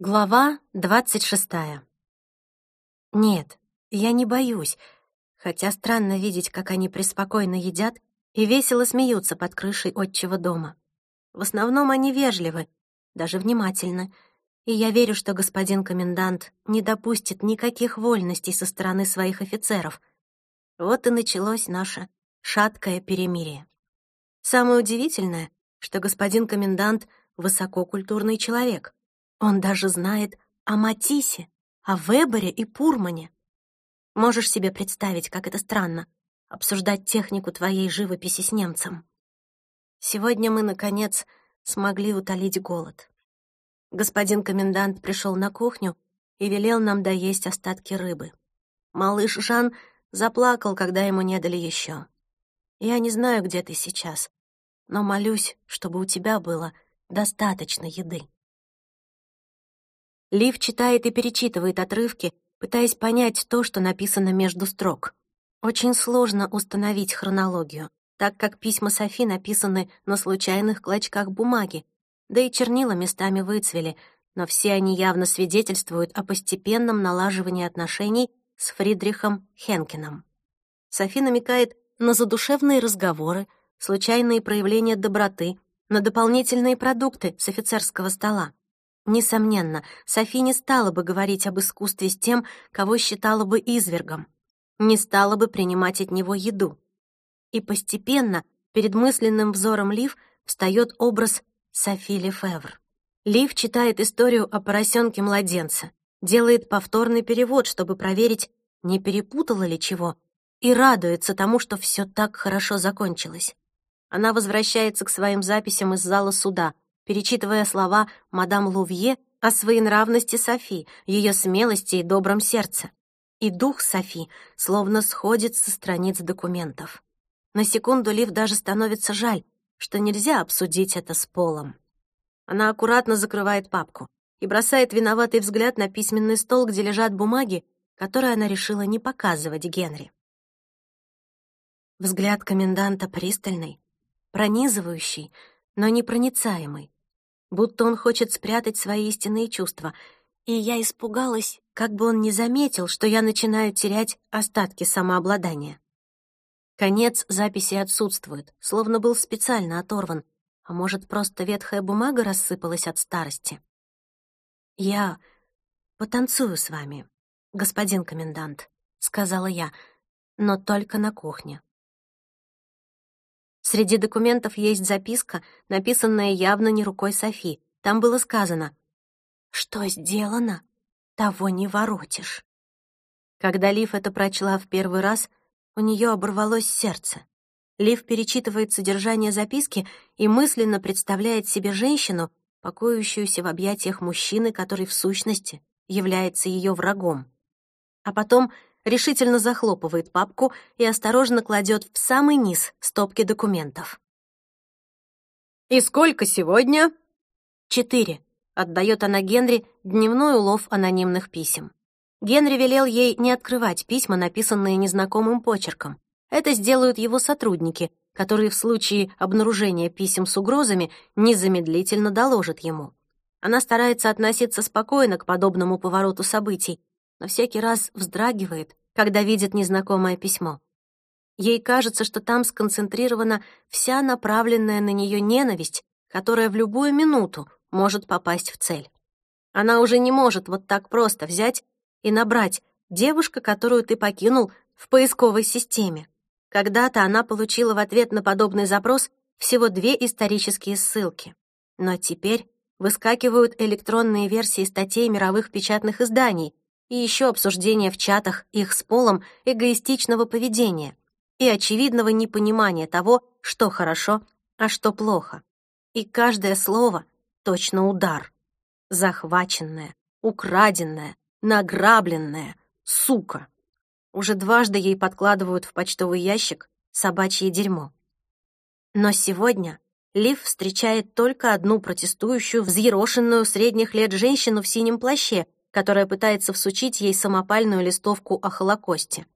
Глава двадцать шестая. Нет, я не боюсь, хотя странно видеть, как они преспокойно едят и весело смеются под крышей отчего дома. В основном они вежливы, даже внимательны, и я верю, что господин комендант не допустит никаких вольностей со стороны своих офицеров. Вот и началось наше шаткое перемирие. Самое удивительное, что господин комендант — высококультурный человек — он даже знает о Матисе, о Вебере и Пурмане. Можешь себе представить, как это странно — обсуждать технику твоей живописи с немцем. Сегодня мы, наконец, смогли утолить голод. Господин комендант пришел на кухню и велел нам доесть остатки рыбы. Малыш Жан заплакал, когда ему не дали еще. Я не знаю, где ты сейчас, но молюсь, чтобы у тебя было достаточно еды. Лив читает и перечитывает отрывки, пытаясь понять то, что написано между строк. Очень сложно установить хронологию, так как письма Софи написаны на случайных клочках бумаги, да и чернила местами выцвели, но все они явно свидетельствуют о постепенном налаживании отношений с Фридрихом Хенкином. Софи намекает на задушевные разговоры, случайные проявления доброты, на дополнительные продукты с офицерского стола. Несомненно, Софи не стала бы говорить об искусстве с тем, кого считала бы извергом, не стала бы принимать от него еду. И постепенно перед мысленным взором Лив встает образ Софи Лефевр. Лив читает историю о поросенке-младенце, делает повторный перевод, чтобы проверить, не перепутала ли чего, и радуется тому, что все так хорошо закончилось. Она возвращается к своим записям из зала суда — перечитывая слова мадам Лувье о своенравности Софи, ее смелости и добром сердце. И дух Софи словно сходит со страниц документов. На секунду Лив даже становится жаль, что нельзя обсудить это с Полом. Она аккуратно закрывает папку и бросает виноватый взгляд на письменный стол, где лежат бумаги, которые она решила не показывать Генри. Взгляд коменданта пристальный, пронизывающий, но непроницаемый будто он хочет спрятать свои истинные чувства, и я испугалась, как бы он не заметил, что я начинаю терять остатки самообладания. Конец записи отсутствует, словно был специально оторван, а может, просто ветхая бумага рассыпалась от старости. «Я потанцую с вами, господин комендант», — сказала я, — «но только на кухне». Среди документов есть записка, написанная явно не рукой Софи. Там было сказано «Что сделано, того не воротишь». Когда Лив это прочла в первый раз, у нее оборвалось сердце. Лив перечитывает содержание записки и мысленно представляет себе женщину, покоящуюся в объятиях мужчины, который в сущности является ее врагом. А потом решительно захлопывает папку и осторожно кладет в самый низ стопки документов. «И сколько сегодня?» «Четыре», — отдает она Генри дневной улов анонимных писем. Генри велел ей не открывать письма, написанные незнакомым почерком. Это сделают его сотрудники, которые в случае обнаружения писем с угрозами незамедлительно доложат ему. Она старается относиться спокойно к подобному повороту событий, но всякий раз вздрагивает, когда видит незнакомое письмо. Ей кажется, что там сконцентрирована вся направленная на нее ненависть, которая в любую минуту может попасть в цель. Она уже не может вот так просто взять и набрать «девушка, которую ты покинул» в поисковой системе. Когда-то она получила в ответ на подобный запрос всего две исторические ссылки. Но теперь выскакивают электронные версии статей мировых печатных изданий, и еще обсуждение в чатах их с Полом эгоистичного поведения и очевидного непонимания того, что хорошо, а что плохо. И каждое слово — точно удар. Захваченное, украденное, награбленное, сука. Уже дважды ей подкладывают в почтовый ящик собачье дерьмо. Но сегодня Лив встречает только одну протестующую, взъерошенную средних лет женщину в синем плаще — которая пытается всучить ей самопальную листовку о Холокосте.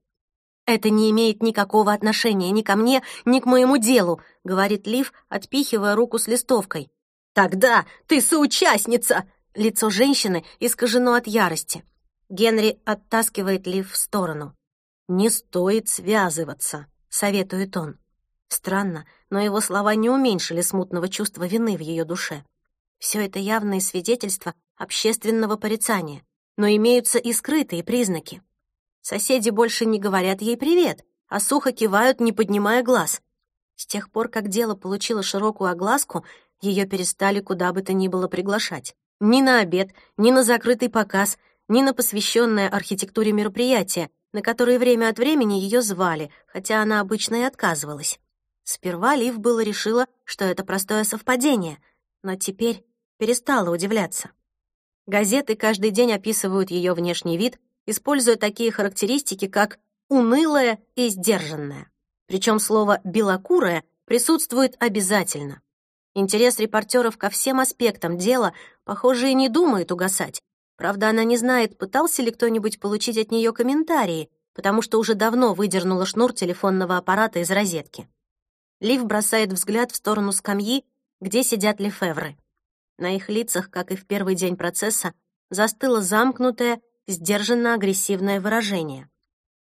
«Это не имеет никакого отношения ни ко мне, ни к моему делу», — говорит Лив, отпихивая руку с листовкой. «Тогда ты соучастница!» — лицо женщины искажено от ярости. Генри оттаскивает Лив в сторону. «Не стоит связываться», — советует он. Странно, но его слова не уменьшили смутного чувства вины в ее душе. Все это явные свидетельства общественного порицания, но имеются и скрытые признаки. Соседи больше не говорят ей «привет», а сухо кивают, не поднимая глаз. С тех пор, как дело получило широкую огласку, ее перестали куда бы то ни было приглашать. Ни на обед, ни на закрытый показ, ни на посвященное архитектуре мероприятие, на которые время от времени ее звали, хотя она обычно и отказывалась. Сперва Лив было решила, что это простое совпадение, но теперь перестала удивляться. Газеты каждый день описывают ее внешний вид, используя такие характеристики, как «унылая» и «сдержанная». Причем слово «белокурая» присутствует обязательно. Интерес репортеров ко всем аспектам дела, похоже, и не думает угасать. Правда, она не знает, пытался ли кто-нибудь получить от нее комментарии, потому что уже давно выдернула шнур телефонного аппарата из розетки. Лив бросает взгляд в сторону скамьи, где сидят лефевры. На их лицах, как и в первый день процесса, застыло замкнутое, сдержанно-агрессивное выражение.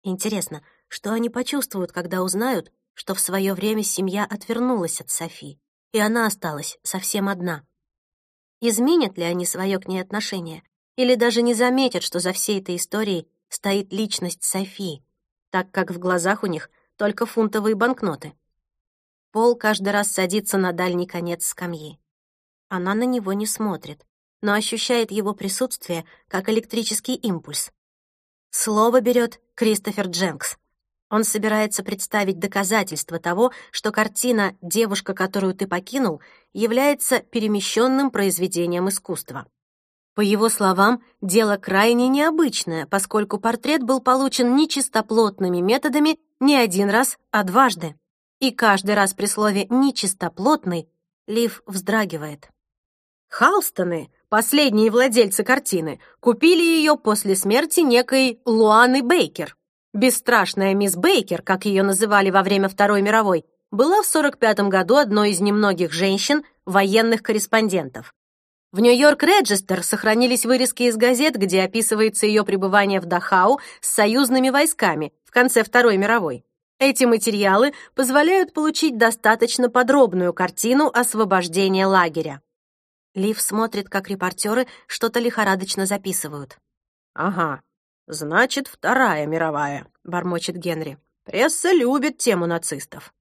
Интересно, что они почувствуют, когда узнают, что в свое время семья отвернулась от Софи, и она осталась совсем одна? Изменят ли они свое к ней отношение? Или даже не заметят, что за всей этой историей стоит личность Софи, так как в глазах у них только фунтовые банкноты? Пол каждый раз садится на дальний конец скамьи. Она на него не смотрит, но ощущает его присутствие как электрический импульс. Слово берет Кристофер Дженкс. Он собирается представить доказательства того, что картина «Девушка, которую ты покинул» является перемещенным произведением искусства. По его словам, дело крайне необычное, поскольку портрет был получен не чистоплотными методами не один раз, а дважды. И каждый раз при слове «нечистоплотный» Лив вздрагивает. Халстоны, последние владельцы картины, купили ее после смерти некой Луаны Бейкер. Бесстрашная мисс Бейкер, как ее называли во время Второй мировой, была в 45 году одной из немногих женщин, военных корреспондентов. В Нью-Йорк Реджестер сохранились вырезки из газет, где описывается ее пребывание в Дахау с союзными войсками в конце Второй мировой. Эти материалы позволяют получить достаточно подробную картину освобождения лагеря. Лив смотрит, как репортеры что-то лихорадочно записывают. «Ага, значит, Вторая мировая», — бормочет Генри. «Пресса любит тему нацистов».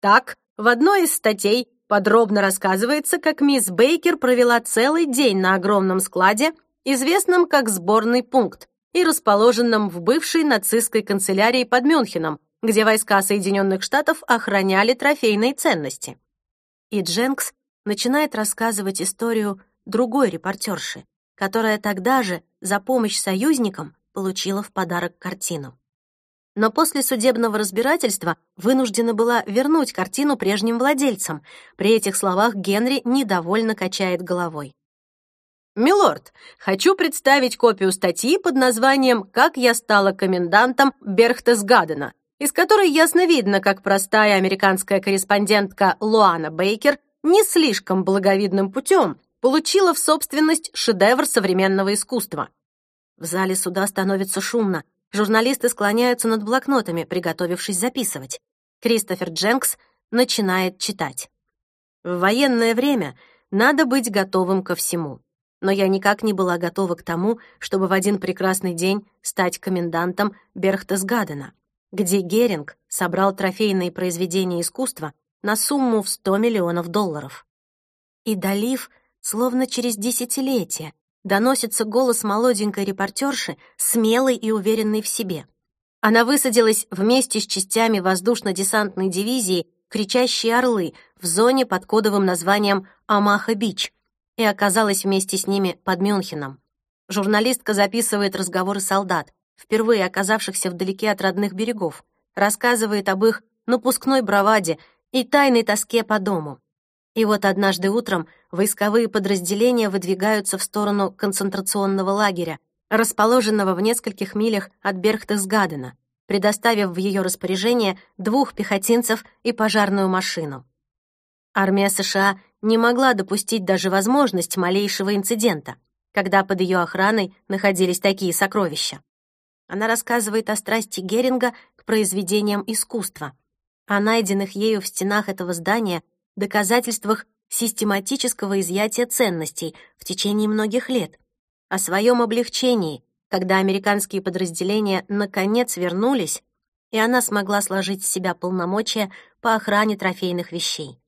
Так, в одной из статей подробно рассказывается, как мисс Бейкер провела целый день на огромном складе, известном как сборный пункт, и расположенном в бывшей нацистской канцелярии под Мюнхеном, где войска Соединенных Штатов охраняли трофейные ценности. И Дженкс начинает рассказывать историю другой репортерши, которая тогда же за помощь союзникам получила в подарок картину. Но после судебного разбирательства вынуждена была вернуть картину прежним владельцам. При этих словах Генри недовольно качает головой. «Милорд, хочу представить копию статьи под названием «Как я стала комендантом Берхтесгадена», из которой ясно видно, как простая американская корреспондентка Луана Бейкер не слишком благовидным путем получила в собственность шедевр современного искусства. В зале суда становится шумно. Журналисты склоняются над блокнотами, приготовившись записывать. Кристофер Дженкс начинает читать. В военное время надо быть готовым ко всему. Но я никак не была готова к тому, чтобы в один прекрасный день стать комендантом Берхтесгадена, где Геринг собрал трофейные произведения искусства на сумму в 100 миллионов долларов. И долив, словно через десятилетия, доносится голос молоденькой репортерши, смелой и уверенной в себе. Она высадилась вместе с частями воздушно-десантной дивизии «Кричащие орлы» в зоне под кодовым названием «Амаха-Бич» и оказалась вместе с ними под Мюнхеном. Журналистка записывает разговоры солдат, впервые оказавшихся вдалеке от родных берегов, рассказывает об их напускной браваде и тайной тоске по дому. И вот однажды утром войсковые подразделения выдвигаются в сторону концентрационного лагеря, расположенного в нескольких милях от Берхтесгадена, предоставив в ее распоряжение двух пехотинцев и пожарную машину. Армия США не могла допустить даже возможность малейшего инцидента. когда под ее охраной находились такие сокровища. Она рассказывает о страсти Геринга к произведениям искусства, о найденных ею в стенах этого здания доказательствах систематического изъятия ценностей в течение многих лет, о своем облегчении, когда американские подразделения наконец вернулись, и она смогла сложить с себя полномочия по охране трофейных вещей.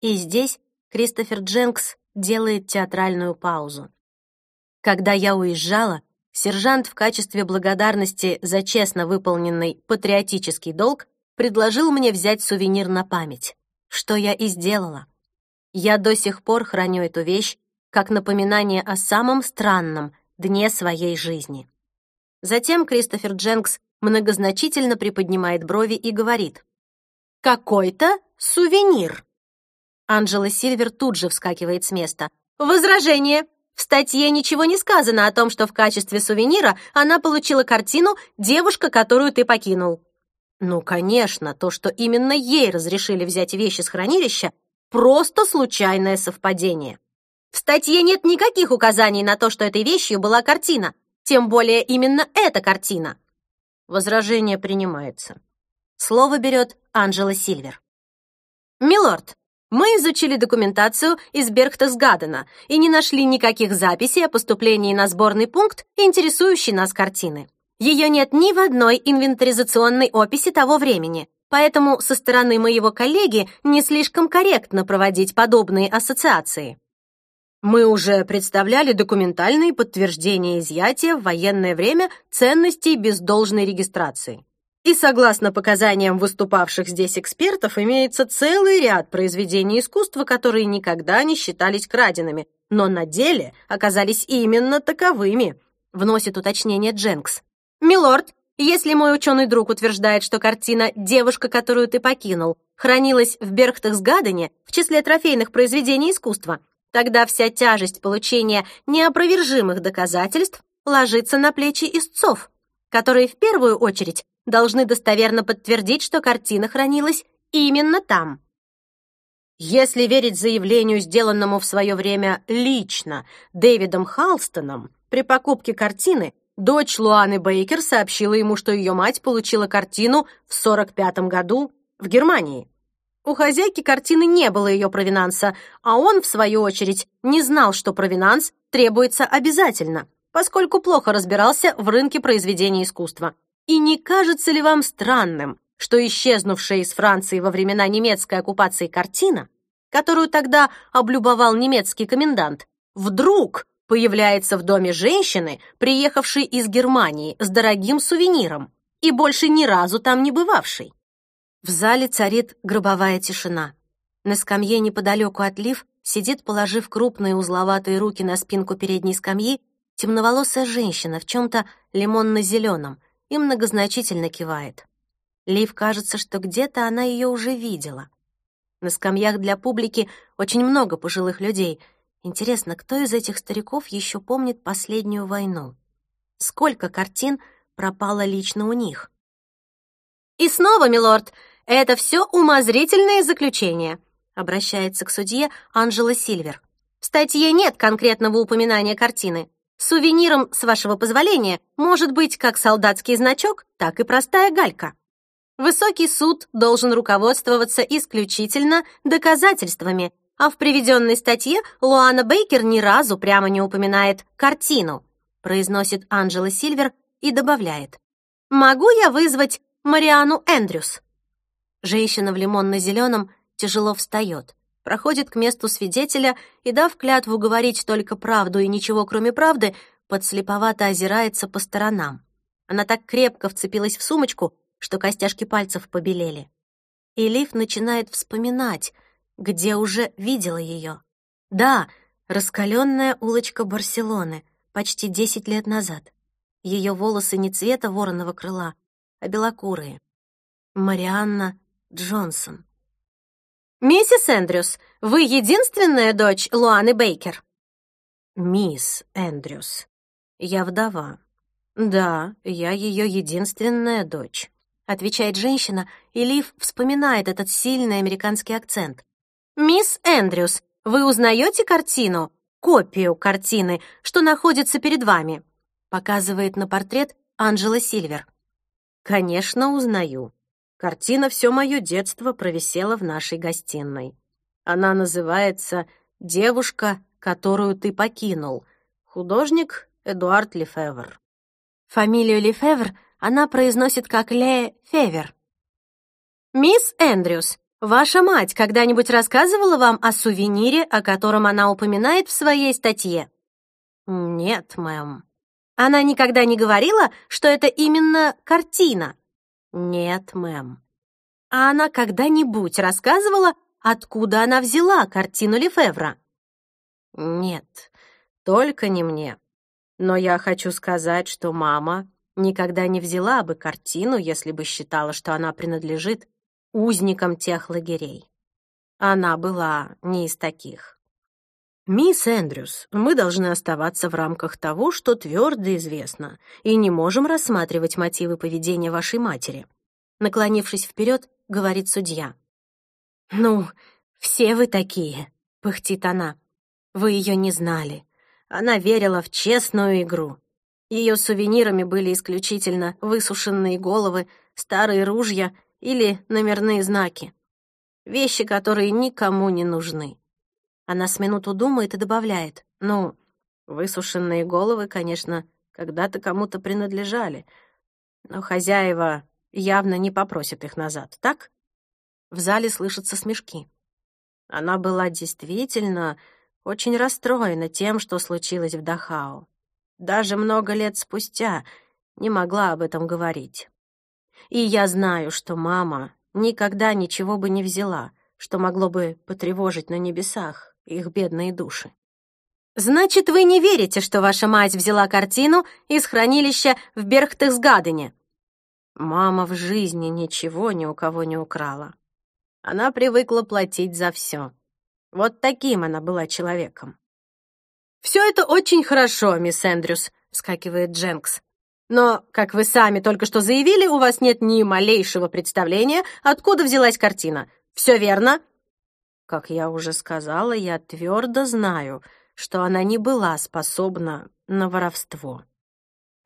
И здесь Кристофер Дженкс делает театральную паузу. Когда я уезжала, сержант в качестве благодарности за честно выполненный патриотический долг предложил мне взять сувенир на память, что я и сделала. Я до сих пор храню эту вещь как напоминание о самом странном дне своей жизни. Затем Кристофер Дженкс многозначительно приподнимает брови и говорит «Какой-то сувенир». Анжела Сильвер тут же вскакивает с места. «Возражение! В статье ничего не сказано о том, что в качестве сувенира она получила картину «Девушка, которую ты покинул». Ну, конечно, то, что именно ей разрешили взять вещи с хранилища, просто случайное совпадение. В статье нет никаких указаний на то, что этой вещью была картина, тем более именно эта картина. Возражение принимается. Слово берет Анжела Сильвер. «Милорд, мы изучили документацию из Бергтесгадена и не нашли никаких записей о поступлении на сборный пункт, интересующий нас картины. Ее нет ни в одной инвентаризационной описи того времени, поэтому со стороны моего коллеги не слишком корректно проводить подобные ассоциации. Мы уже представляли документальные подтверждения изъятия в военное время ценностей без должной регистрации. И согласно показаниям выступавших здесь экспертов, имеется целый ряд произведений искусства, которые никогда не считались краденными, но на деле оказались именно таковыми, вносит уточнение Дженкс. «Милорд, если мой ученый друг утверждает, что картина «Девушка, которую ты покинул» хранилась в Бергтахсгадене в числе трофейных произведений искусства, тогда вся тяжесть получения неопровержимых доказательств ложится на плечи истцов, которые в первую очередь должны достоверно подтвердить, что картина хранилась именно там. Если верить заявлению, сделанному в свое время лично Дэвидом Халстоном, при покупке картины дочь Луаны Бейкер сообщила ему, что ее мать получила картину в 45 году в Германии. У хозяйки картины не было ее провинанса, а он, в свою очередь, не знал, что провинанс требуется обязательно, поскольку плохо разбирался в рынке произведений искусства. И не кажется ли вам странным, что исчезнувшая из Франции во времена немецкой оккупации картина, которую тогда облюбовал немецкий комендант, вдруг появляется в доме женщины, приехавшей из Германии с дорогим сувениром и больше ни разу там не бывавшей? В зале царит гробовая тишина. На скамье неподалеку от Лив сидит, положив крупные узловатые руки на спинку передней скамьи, темноволосая женщина в чем-то лимонно-зеленом, и многозначительно кивает. Лив кажется, что где-то она ее уже видела. На скамьях для публики очень много пожилых людей. Интересно, кто из этих стариков еще помнит последнюю войну? Сколько картин пропало лично у них? «И снова, милорд, это все умозрительные заключения», обращается к судье Анжела Сильвер. В статье нет конкретного упоминания картины. Сувениром, с вашего позволения, может быть как солдатский значок, так и простая галька. Высокий суд должен руководствоваться исключительно доказательствами, а в приведенной статье Луана Бейкер ни разу прямо не упоминает картину, произносит Анджела Сильвер и добавляет. «Могу я вызвать Мариану Эндрюс?» Женщина в лимонно-зеленом тяжело встает проходит к месту свидетеля и, дав клятву говорить только правду и ничего кроме правды, подслеповато озирается по сторонам. Она так крепко вцепилась в сумочку, что костяшки пальцев побелели. И Лив начинает вспоминать, где уже видела ее. Да, раскаленная улочка Барселоны, почти десять лет назад. Ее волосы не цвета вороного крыла, а белокурые. Марианна Джонсон. «Миссис Эндрюс, вы единственная дочь Луаны Бейкер?» «Мисс Эндрюс, я вдова. Да, я ее единственная дочь», — отвечает женщина, и Лив вспоминает этот сильный американский акцент. «Мисс Эндрюс, вы узнаете картину копию картины, что находится перед вами», показывает на портрет Анжела Сильвер. «Конечно, узнаю. Картина все мое детство провисела в нашей гостиной. Она называется «Девушка, которую ты покинул». Художник Эдуард Лефевр. Фамилию Лефевр она произносит как Ле Февер. «Мисс Эндрюс, ваша мать когда-нибудь рассказывала вам о сувенире, о котором она упоминает в своей статье?» «Нет, мэм». «Она никогда не говорила, что это именно картина?» «Нет, мэм». «А она когда-нибудь рассказывала, откуда она взяла картину Лефевра?» «Нет, только не мне. Но я хочу сказать, что мама никогда не взяла бы картину, если бы считала, что она принадлежит узникам тех лагерей. Она была не из таких. «Мисс Эндрюс, мы должны оставаться в рамках того, что твердо известно, и не можем рассматривать мотивы поведения вашей матери», наклонившись вперед, говорит судья. «Ну, все вы такие», — пыхтит она. «Вы ее не знали. Она верила в честную игру. Ее сувенирами были исключительно высушенные головы, старые ружья или номерные знаки. Вещи, которые никому не нужны. Она с минуту думает и добавляет. Ну, высушенные головы, конечно, когда-то кому-то принадлежали, но хозяева явно не попросят их назад, так? В зале слышатся смешки. Она была действительно очень расстроена тем, что случилось в Дахау. Даже много лет спустя не могла об этом говорить. И я знаю, что мама никогда ничего бы не взяла, что могло бы потревожить на небесах их бедные души. «Значит, вы не верите, что ваша мать взяла картину из хранилища в Берхтесгадене?» Мама в жизни ничего ни у кого не украла. Она привыкла платить за все. Вот таким она была человеком. «Все это очень хорошо, мисс Эндрюс», — вскакивает Дженкс. «Но, как вы сами только что заявили, у вас нет ни малейшего представления, откуда взялась картина. Все верно?» Как я уже сказала, я твердо знаю, что она не была способна на воровство.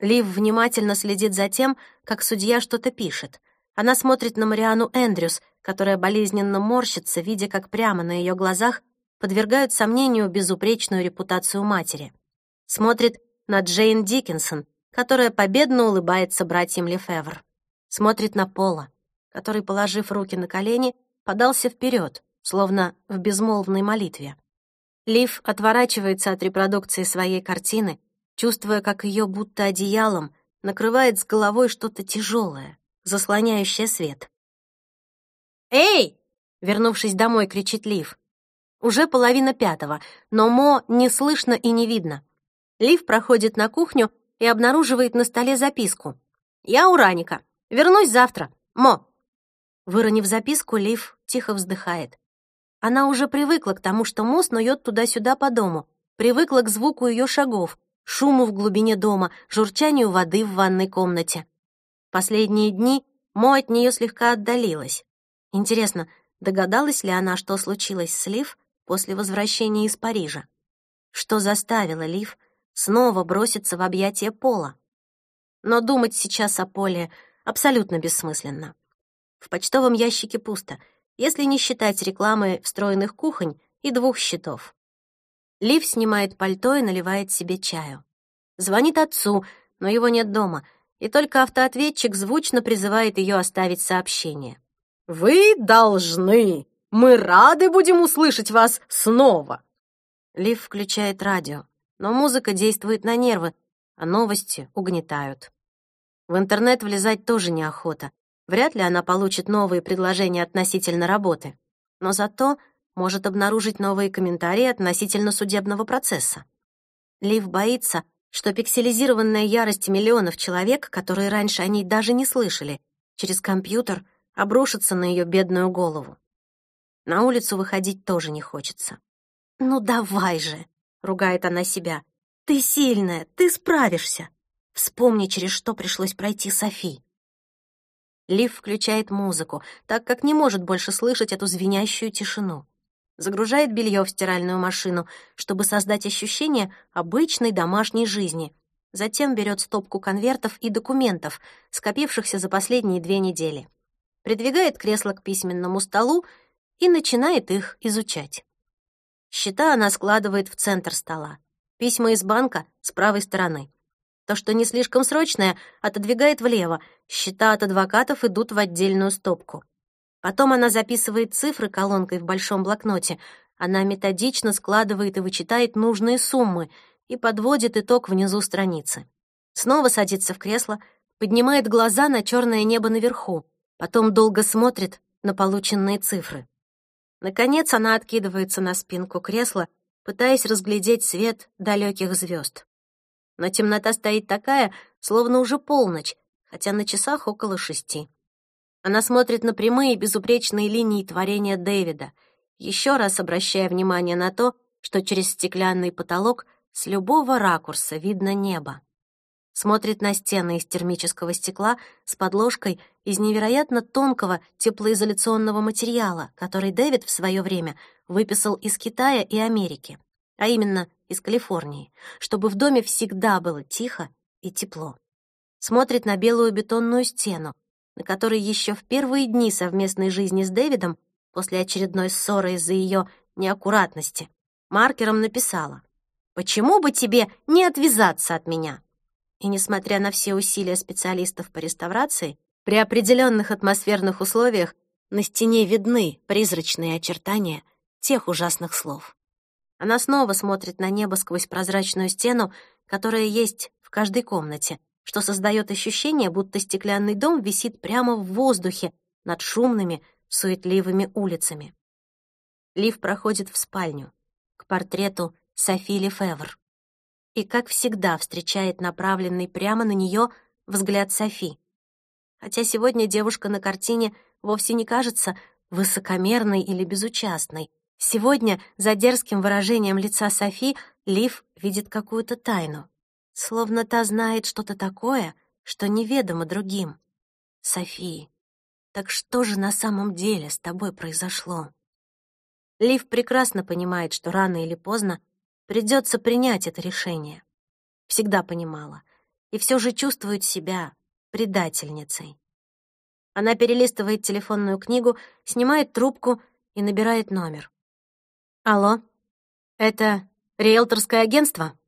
Лив внимательно следит за тем, как судья что-то пишет. Она смотрит на Мариану Эндрюс, которая болезненно морщится, видя, как прямо на ее глазах подвергают сомнению безупречную репутацию матери. Смотрит на Джейн Диккенсон, которая победно улыбается братьям Лефевр. Смотрит на Пола, который, положив руки на колени, подался вперед, словно в безмолвной молитве. Лив отворачивается от репродукции своей картины, чувствуя, как ее будто одеялом накрывает с головой что-то тяжелое, заслоняющее свет. «Эй!» — вернувшись домой, кричит Лив. Уже половина пятого, но Мо не слышно и не видно. Лив проходит на кухню и обнаруживает на столе записку. «Я у Раника. Вернусь завтра. Мо!» Выронив записку, Лив тихо вздыхает. Она уже привыкла к тому, что Мо снует туда-сюда по дому, привыкла к звуку ее шагов, шуму в глубине дома, журчанию воды в ванной комнате. Последние дни Мо от нее слегка отдалилась. Интересно, догадалась ли она, что случилось с Лив после возвращения из Парижа? Что заставило Лив снова броситься в объятия Пола? Но думать сейчас о Поле абсолютно бессмысленно. В почтовом ящике пусто, если не считать рекламы встроенных кухонь и двух счетов. Лив снимает пальто и наливает себе чаю. Звонит отцу, но его нет дома, и только автоответчик звучно призывает ее оставить сообщение. «Вы должны! Мы рады будем услышать вас снова!» Лив включает радио, но музыка действует на нервы, а новости угнетают. В интернет влезать тоже неохота. Вряд ли она получит новые предложения относительно работы. Но зато может обнаружить новые комментарии относительно судебного процесса. Лив боится, что пикселизированная ярость миллионов человек, которые раньше о ней даже не слышали, через компьютер — обрушится на ее бедную голову. На улицу выходить тоже не хочется. «Ну давай же!» — ругает она себя. «Ты сильная, ты справишься!» Вспомни, через что пришлось пройти Софи. Лив включает музыку, так как не может больше слышать эту звенящую тишину. загружает белье в стиральную машину, чтобы создать ощущение обычной домашней жизни. Затем берет стопку конвертов и документов, скопившихся за последние две недели. Придвигает кресло к письменному столу и начинает их изучать. Счета она складывает в центр стола. Письма из банка с правой стороны. То, что не слишком срочное, отодвигает влево. Счета от адвокатов идут в отдельную стопку. Потом она записывает цифры колонкой в большом блокноте. Она методично складывает и вычитает нужные суммы и подводит итог внизу страницы. Снова садится в кресло, поднимает глаза на черное небо наверху, потом долго смотрит на полученные цифры. Наконец она откидывается на спинку кресла, пытаясь разглядеть свет далеких звезд. Но темнота стоит такая, словно уже полночь, хотя на часах около шести. Она смотрит на прямые безупречные линии творения Дэвида, еще раз обращая внимание на то, что через стеклянный потолок с любого ракурса видно небо. Смотрит на стены из термического стекла с подложкой из невероятно тонкого теплоизоляционного материала, который Дэвид в свое время выписал из Китая и Америки, а именно из Калифорнии, чтобы в доме всегда было тихо и тепло. Смотрит на белую бетонную стену, на которой еще в первые дни совместной жизни с Дэвидом, после очередной ссоры из-за ее неаккуратности, маркером написала «Почему бы тебе не отвязаться от меня?» И несмотря на все усилия специалистов по реставрации, при определенных атмосферных условиях на стене видны призрачные очертания тех ужасных слов. Она снова смотрит на небо сквозь прозрачную стену, которая есть в каждой комнате, что создает ощущение, будто стеклянный дом висит прямо в воздухе над шумными, суетливыми улицами. Лив проходит в спальню, к портрету Софи Лефевр. И, как всегда, встречает направленный прямо на нее взгляд Софи. Хотя сегодня девушка на картине вовсе не кажется высокомерной или безучастной. Сегодня за дерзким выражением лица Софи Лив видит какую-то тайну словно та знает что-то такое, что неведомо другим. Софии, так что же на самом деле с тобой произошло? Лив прекрасно понимает, что рано или поздно придется принять это решение. Всегда понимала. И все же чувствует себя предательницей. Она перелистывает телефонную книгу, снимает трубку и набирает номер. «Алло, это риэлторское агентство?»